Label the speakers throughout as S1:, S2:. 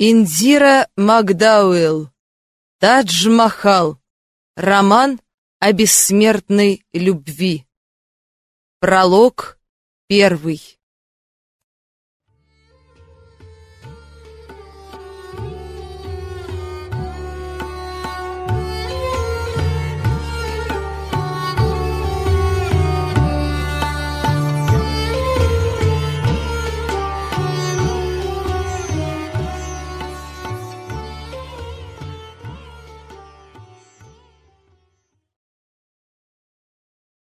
S1: Индира Макдауэлл. Тадж-Махал. Роман о бессмертной любви. Пролог первый.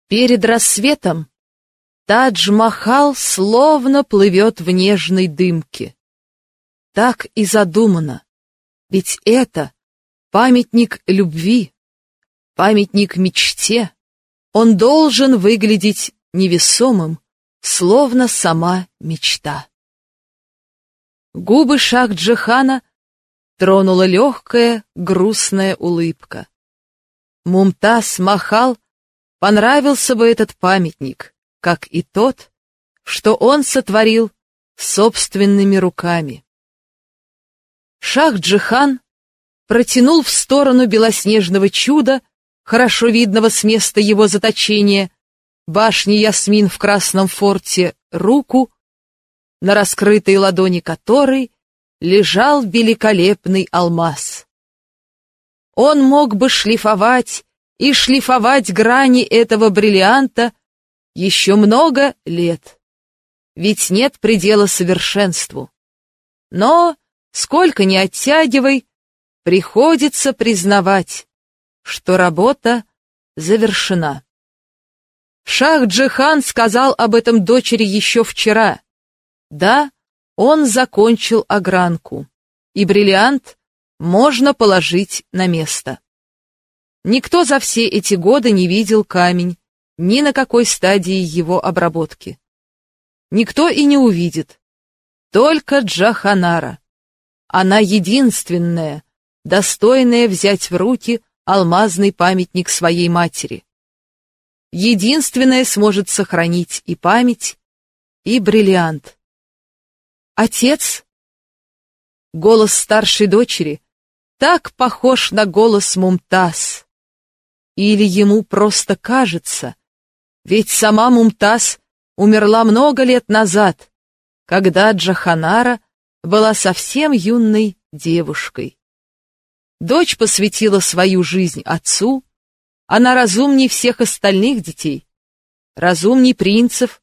S1: Перед рассветом Тадж-Махал словно плывет в нежной дымке. Так и задумано, ведь это памятник любви, памятник мечте. Он должен выглядеть невесомым, словно сама мечта. Губы Шах-Джихана тронула легкая, грустная улыбка. Мумтаз Махал понравился бы этот памятник, как и тот, что он сотворил собственными руками. Шах-Джихан протянул в сторону белоснежного чуда, хорошо видного с места его заточения, башни Ясмин в Красном форте, руку, на раскрытой ладони которой лежал великолепный алмаз. Он мог бы шлифовать и шлифовать грани этого бриллианта еще много лет. Ведь нет предела совершенству. Но, сколько ни оттягивай, приходится признавать, что работа завершена. Шах-Джихан сказал об этом дочери еще вчера. Да, он закончил огранку, и бриллиант можно положить на место. Никто за все эти годы не видел камень, ни на какой стадии его обработки. Никто и не увидит. Только Джаханара. Она единственная, достойная взять в руки алмазный памятник своей матери. Единственная сможет сохранить и память, и бриллиант. Отец? Голос старшей дочери так похож на голос Мумтаз. Или ему просто кажется, ведь сама Мумтаз умерла много лет назад, когда Джаханара была совсем юной девушкой. Дочь посвятила свою жизнь отцу, она разумней всех остальных детей, разумней принцев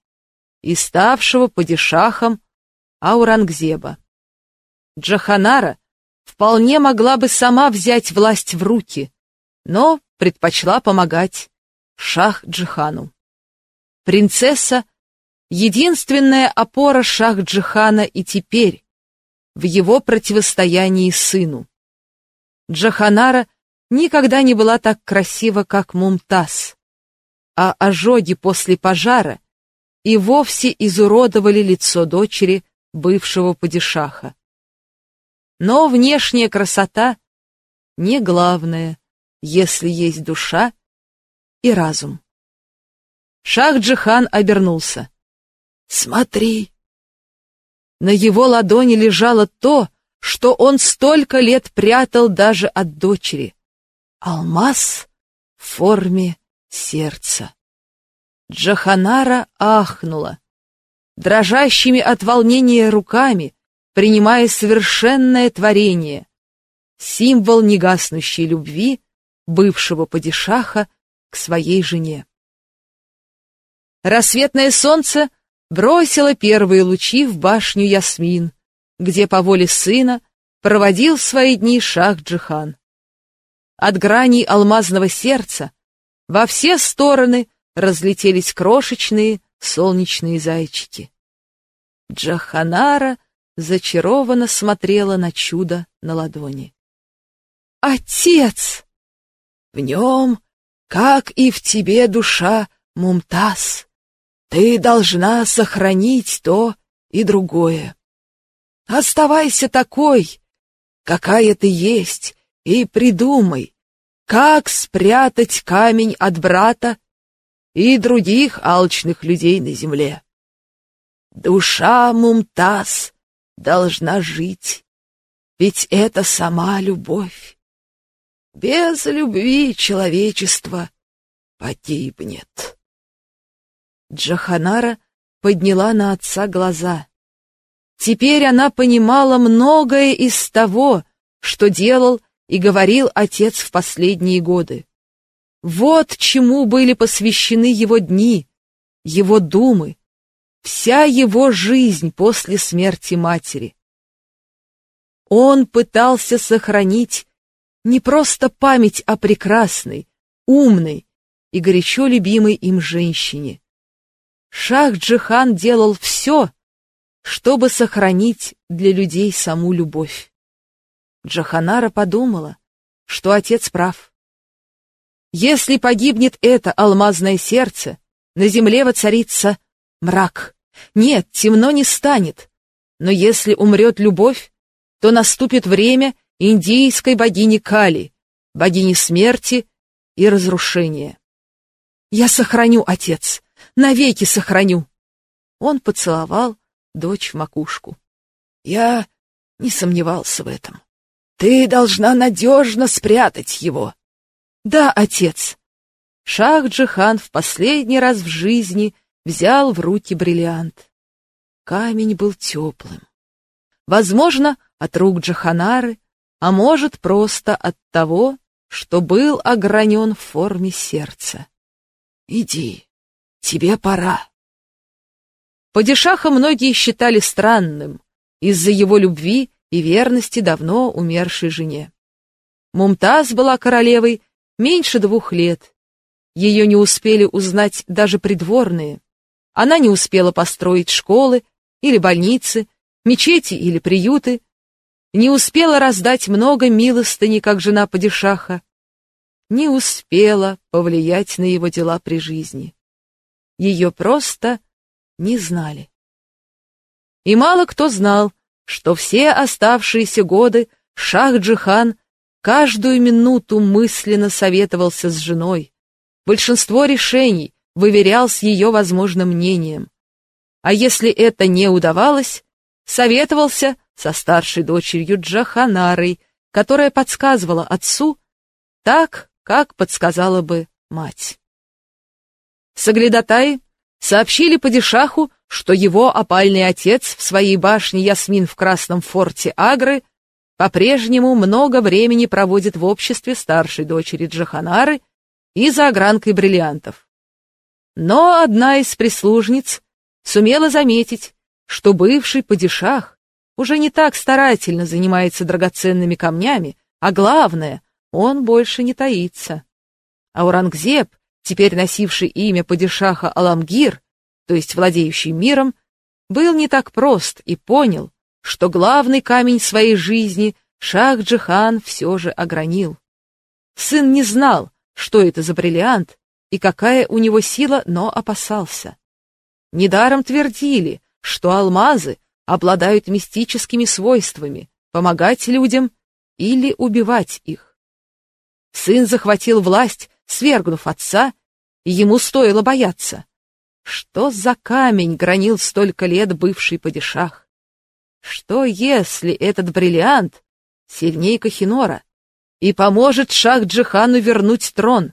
S1: и ставшего падишахом Аурангзеба. Джаханара вполне могла бы сама взять власть в руки, но предпочла помогать Шах-Джихану. Принцесса — единственная опора Шах-Джихана и теперь, в его противостоянии сыну. Джаханара никогда не была так красива, как Мумтаз, а ожоги после пожара и вовсе изуродовали лицо дочери бывшего падишаха. Но внешняя красота не главное если есть душа и разум. Шах-Джихан обернулся. «Смотри!» На его ладони лежало то, что он столько лет прятал даже от дочери. Алмаз в форме сердца. Джаханара ахнула, дрожащими от волнения руками, принимая совершенное творение, символ негаснущей любви, бывшего падишаха к своей жене. Рассветное солнце бросило первые лучи в башню Ясмин, где по воле сына проводил свои дни Шах-Джихан. От граней алмазного сердца во все стороны разлетелись крошечные солнечные зайчики. Джаханара зачарованно смотрела на чудо на ладони. «Отец!» В нем, как и в тебе, душа, Мумтаз, ты должна сохранить то и другое. Оставайся такой, какая ты есть, и придумай, как спрятать камень от брата и других алчных людей на земле. Душа Мумтаз должна жить, ведь это сама любовь. Без любви человечество погибнет. Джаханара подняла на отца глаза. Теперь она понимала многое из того, что делал и говорил отец в последние годы. Вот чему были посвящены его дни, его думы, вся его жизнь после смерти матери. Он пытался сохранить не просто память о прекрасной, умной и горячо любимой им женщине. Шах Джихан делал все, чтобы сохранить для людей саму любовь. Джаханара подумала, что отец прав. Если погибнет это алмазное сердце, на земле воцарится мрак. Нет, темно не станет. Но если умрет любовь, то наступит время индийской богини Кали, богини смерти и разрушения. Я сохраню, отец, навеки сохраню. Он поцеловал дочь в макушку. Я не сомневался в этом. Ты должна надежно спрятать его. Да, отец. Шах Джихан в последний раз в жизни взял в руки бриллиант. Камень был теплым. Возможно, от рук Джаханары, а может, просто от того, что был огранен в форме сердца. Иди, тебе пора. Падишаха многие считали странным из-за его любви и верности давно умершей жене. Мумтаз была королевой меньше двух лет. Ее не успели узнать даже придворные. Она не успела построить школы или больницы, мечети или приюты, не успела раздать много милостыни, как жена падишаха, не успела повлиять на его дела при жизни. Ее просто не знали. И мало кто знал, что все оставшиеся годы Шах-Джихан каждую минуту мысленно советовался с женой. Большинство решений выверял с ее возможным мнением. А если это не удавалось, советовался со старшей дочерью Джаханарой, которая подсказывала отцу так, как подсказала бы мать. Соглядатай сообщили падишаху, что его опальный отец в своей башне Ясмин в Красном форте Агры по-прежнему много времени проводит в обществе старшей дочери Джаханары и за огранкой бриллиантов. Но одна из прислужниц сумела заметить, что бывший падишах уже не так старательно занимается драгоценными камнями, а главное, он больше не таится. Аурангзеб теперь носивший имя падишаха Аламгир, то есть владеющий миром, был не так прост и понял, что главный камень своей жизни Шах-Джихан все же огранил. Сын не знал, что это за бриллиант и какая у него сила, но опасался. Недаром твердили, что алмазы обладают мистическими свойствами помогать людям или убивать их. Сын захватил власть свергнув отца, и ему стоило бояться. Что за камень гранил столько лет бывший падишах? Что, если этот бриллиант сильнее Кахинора и поможет Шах-Джихану вернуть трон?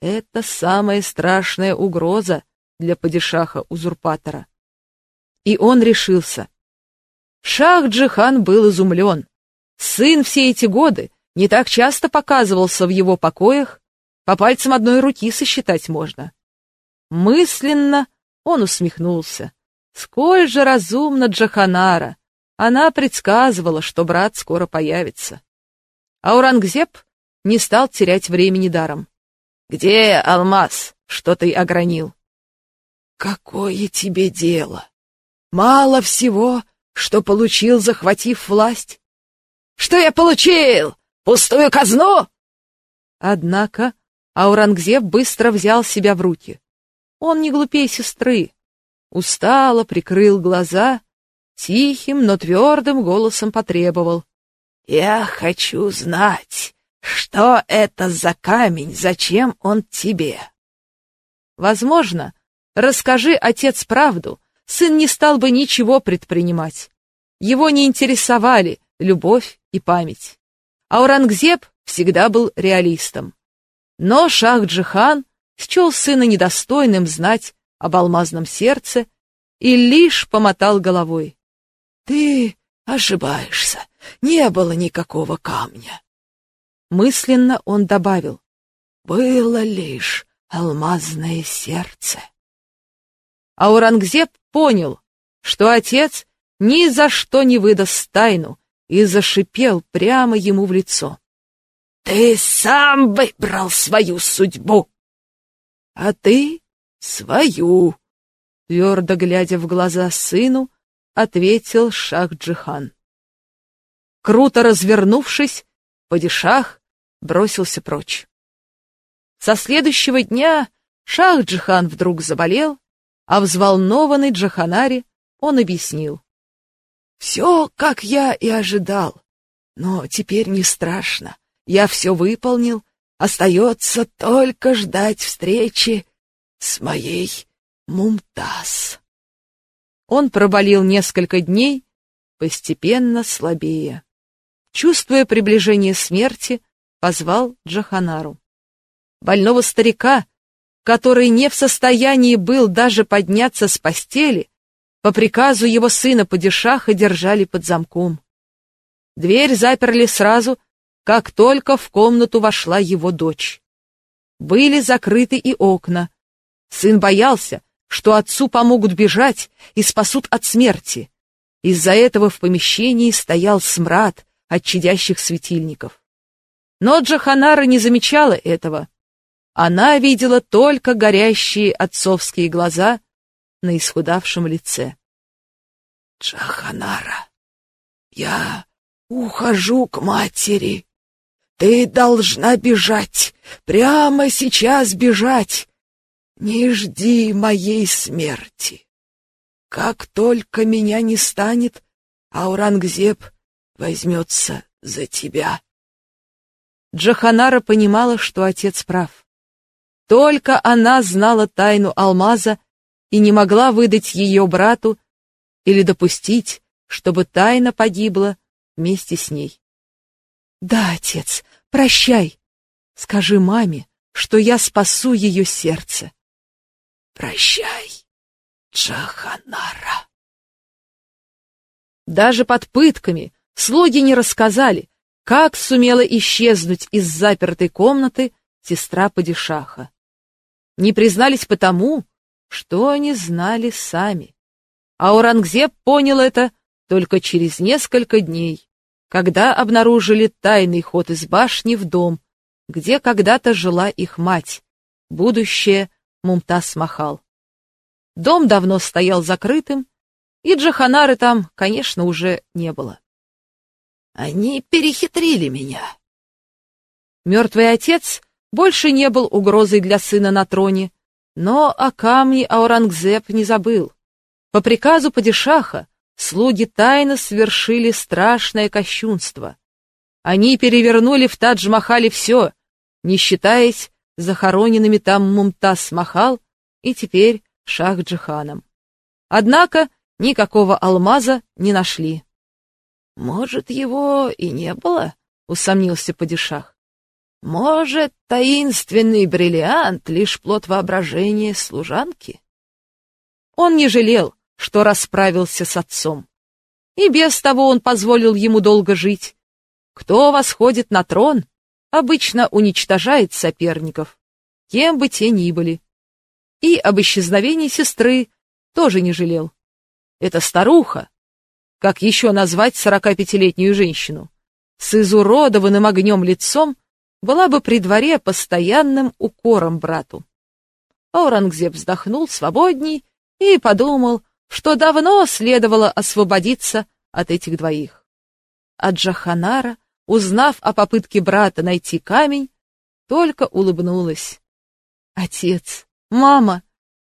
S1: Это самая страшная угроза для падишаха-узурпатора. И он решился. Шах-Джихан был изумлен. Сын все эти годы не так часто показывался в его покоях по пальцам одной руки сосчитать можно. Мысленно он усмехнулся. Сколь же разумно Джаханара! Она предсказывала, что брат скоро появится. Аурангзеб не стал терять времени даром. «Где алмаз, что ты огранил?» «Какое тебе дело? Мало всего, что получил, захватив власть». «Что я получил? Пустую казну?» Однако Аурангзеб быстро взял себя в руки. Он не глупее сестры. Устало прикрыл глаза, тихим, но твердым голосом потребовал. «Я хочу знать, что это за камень, зачем он тебе?» Возможно, расскажи, отец, правду, сын не стал бы ничего предпринимать. Его не интересовали любовь и память. Аурангзеб всегда был реалистом. Но Шах-Джихан счел сына недостойным знать об алмазном сердце и лишь помотал головой.
S2: «Ты ошибаешься, не было никакого камня».
S1: Мысленно он добавил.
S2: «Было лишь алмазное сердце».
S1: Аурангзеб понял, что отец ни за что не выдаст тайну, и зашипел прямо ему в лицо.
S2: «Ты сам выбрал свою судьбу!»
S1: «А ты свою!» Твердо глядя в глаза сыну, ответил Шах-Джихан. Круто развернувшись, падишах бросился прочь. Со следующего дня Шах-Джихан вдруг заболел, а взволнованный Джаханари он объяснил.
S2: Все, как я и ожидал. Но теперь не страшно. Я все выполнил. Остается только ждать встречи с моей Мумтаз.
S1: Он проболел несколько дней, постепенно слабее. Чувствуя приближение смерти, позвал Джаханару. Больного старика, который не в состоянии был даже подняться с постели, по приказу его сына Падишаха держали под замком. Дверь заперли сразу, как только в комнату вошла его дочь. Были закрыты и окна. Сын боялся, что отцу помогут бежать и спасут от смерти. Из-за этого в помещении стоял смрад от чадящих светильников. Но Джаханара не замечала этого. Она видела только горящие отцовские глаза на исхудавшем лице.
S2: Джаханара, я ухожу к матери. Ты должна бежать, прямо сейчас бежать. Не жди моей смерти. Как только меня не станет, Аурангзеб возьмется за тебя.
S1: Джаханара понимала, что отец прав. Только она знала тайну алмаза и не могла выдать ее брату или допустить, чтобы тайна погибла вместе с ней. Да, отец, прощай. Скажи маме, что я спасу ее сердце.
S2: Прощай, Джаханара.
S1: Даже под пытками слуги не рассказали, как сумела исчезнуть из запертой комнаты сестра Падишаха. Не признались потому, что они знали сами. Аурангзеб понял это только через несколько дней, когда обнаружили тайный ход из башни в дом, где когда-то жила их мать, будущая Мумтаз Махал. Дом давно стоял закрытым, и Джаханары там, конечно, уже не было.
S2: Они перехитрили меня.
S1: Мертвый отец больше не был угрозой для сына на троне, но о камне Аурангзеб не забыл. По приказу падишаха слуги тайно совершили страшное кощунство. Они перевернули в Тадж-Махале все, не считаясь захороненными там Мумтаз-Махал и теперь Шах-Джиханом. Однако никакого алмаза не нашли.
S2: «Может, его и не было?» — усомнился падишах. Может, таинственный бриллиант — лишь плод воображения служанки?
S1: Он не жалел, что расправился с отцом. И без того он позволил ему долго жить. Кто восходит на трон, обычно уничтожает соперников, кем бы те ни были. И об исчезновении сестры тоже не жалел. Эта старуха, как еще назвать сорокапятилетнюю женщину, с изуродованным огнем лицом, была бы при дворе постоянным укором брату. Аурангзеб вздохнул свободней и подумал, что давно следовало освободиться от этих двоих. А Джаханара, узнав о попытке брата найти камень, только улыбнулась. «Отец, мама,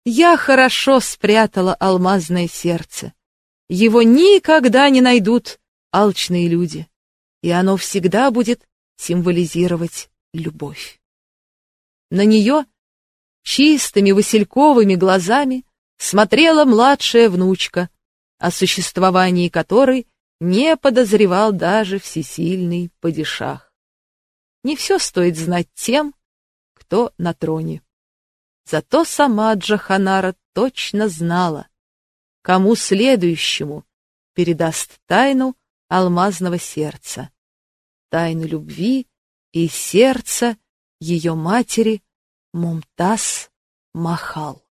S1: я хорошо спрятала алмазное сердце. Его никогда не найдут алчные люди, и оно всегда будет символизировать любовь. На нее чистыми васильковыми глазами смотрела младшая внучка, о существовании которой
S2: не подозревал даже всесильный падишах. Не все стоит знать тем, кто на троне. Зато сама Джаханара точно знала, кому следующему передаст тайну алмазного сердца, тайну любви и сердца ее матери Мумтаз Махал.